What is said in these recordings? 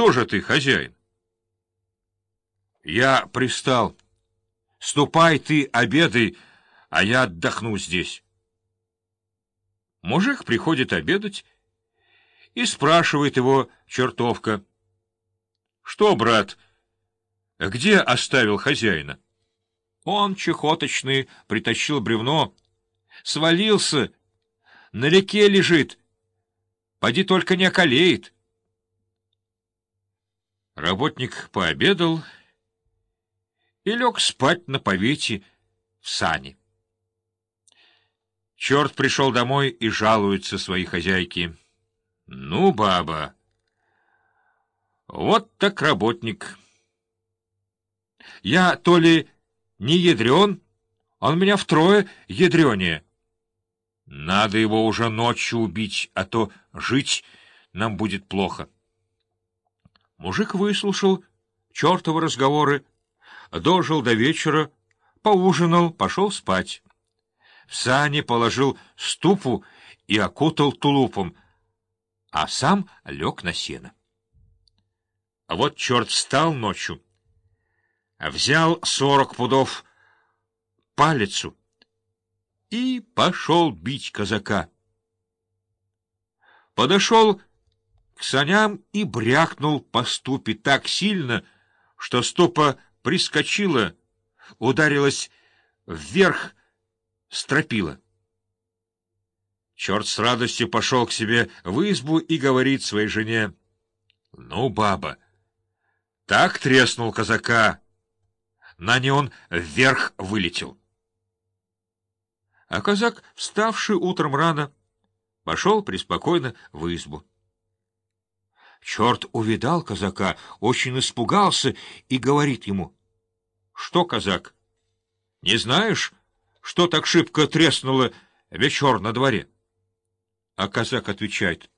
Кто же ты, хозяин? Я пристал. Ступай ты, обедай, а я отдохну здесь. Мужик приходит обедать и спрашивает его чертовка. — Что, брат, где оставил хозяина? Он, чехоточный, притащил бревно, свалился, на реке лежит, поди только не околеет. Работник пообедал и лег спать на повете в сане. Черт пришел домой и жалуется своей хозяйке. — Ну, баба, вот так работник. Я то ли не ядрен, он меня втрое ядренее. Надо его уже ночью убить, а то жить нам будет плохо. Мужик выслушал чертовы разговоры, дожил до вечера, поужинал, пошел спать. В сане положил ступу и окутал тулупом, а сам лег на сено. А вот черт встал ночью, взял сорок пудов палицу и пошел бить казака. Подошел к саням и брякнул по ступе так сильно, что ступа прискочила, ударилась вверх, стропила. Черт с радостью пошел к себе в избу и говорит своей жене, — Ну, баба, так треснул казака, на не он вверх вылетел. А казак, вставший утром рано, пошел преспокойно в избу. Черт увидал казака, очень испугался и говорит ему. — Что, казак, не знаешь, что так шибко треснуло вечер на дворе? А казак отвечает.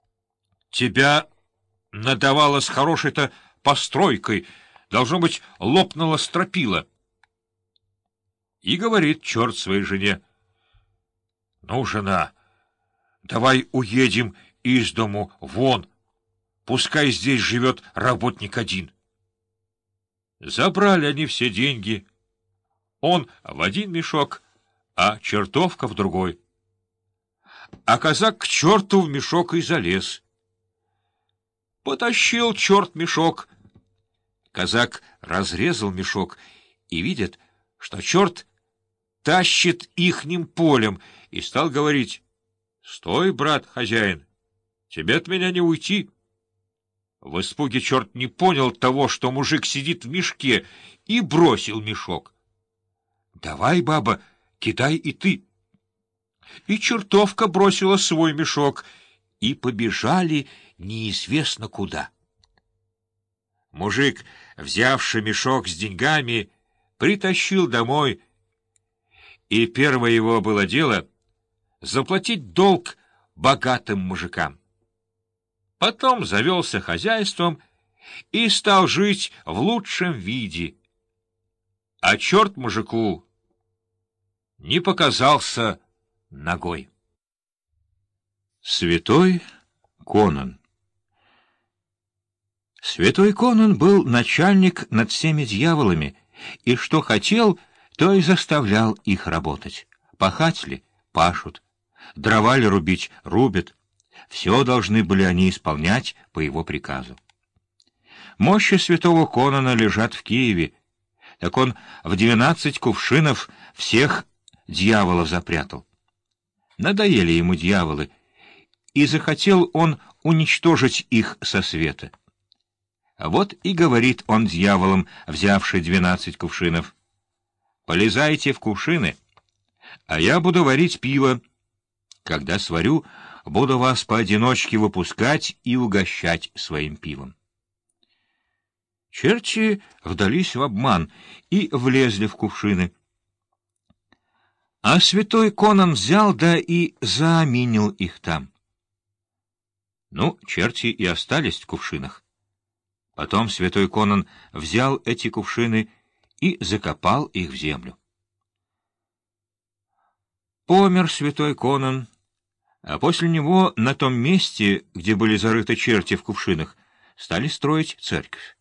— Тебя надавало с хорошей-то постройкой, должно быть, лопнула стропила. И говорит черт своей жене. — Ну, жена, давай уедем из дому вон, — Пускай здесь живет работник один. Забрали они все деньги. Он в один мешок, а чертовка в другой. А казак к черту в мешок и залез. Потащил черт мешок. Казак разрезал мешок и видит, что черт тащит ихним полем, и стал говорить, — Стой, брат, хозяин, тебе от меня не уйти. В испуге черт не понял того, что мужик сидит в мешке, и бросил мешок. — Давай, баба, кидай и ты. И чертовка бросила свой мешок, и побежали неизвестно куда. Мужик, взявший мешок с деньгами, притащил домой, и первое его было дело — заплатить долг богатым мужикам. Потом завелся хозяйством и стал жить в лучшем виде. А черт мужику не показался ногой. Святой Конан Святой Конан был начальник над всеми дьяволами, и что хотел, то и заставлял их работать. Пахать ли — пашут, дрова ли рубить — рубят, все должны были они исполнять по его приказу. Мощи святого Конона лежат в Киеве, так он в двенадцать кувшинов всех дьяволов запрятал. Надоели ему дьяволы, и захотел он уничтожить их со света. Вот и говорит он дьяволам, взявший двенадцать кувшинов, «Полезайте в кувшины, а я буду варить пиво. Когда сварю, буду вас поодиночке выпускать и угощать своим пивом. Черти вдались в обман и влезли в кувшины. А святой Конан взял да и зааминил их там. Ну, черти и остались в кувшинах. Потом святой Конан взял эти кувшины и закопал их в землю. Помер святой Конан, а после него на том месте, где были зарыты черти в кувшинах, стали строить церковь.